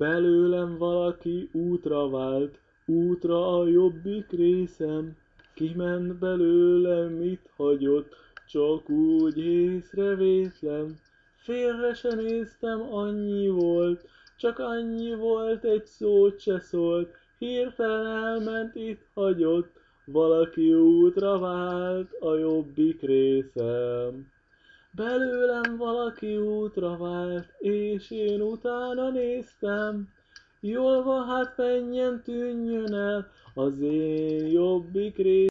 Belőlem valaki útra vált, útra a jobbik részem, Kiment belőlem, itt hagyott, csak úgy észrevétlen. Félre se néztem, annyi volt, csak annyi volt, egy szót se szólt, Hirtelen elment, itt hagyott, valaki útra vált a jobbik részem. Belőlem valaki útra vált, és én utána néztem, Jól van, hát menjen, tűnjön el az én jobbik részem.